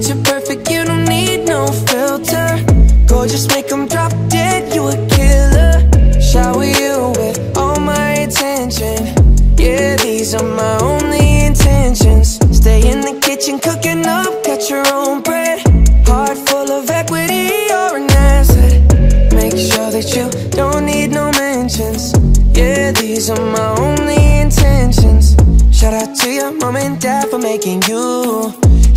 Picture perfect, you don't need no filter. Gorgeous, make them drop dead, you a killer. Shower you with all my attention. Yeah, these are my only intentions. Stay in the kitchen, cooking up, cut your own bread. Heart full of equity, you're an asset. Make sure that you don't need no mentions. Yeah, these are my only intentions. Shout out to your mom and dad for making you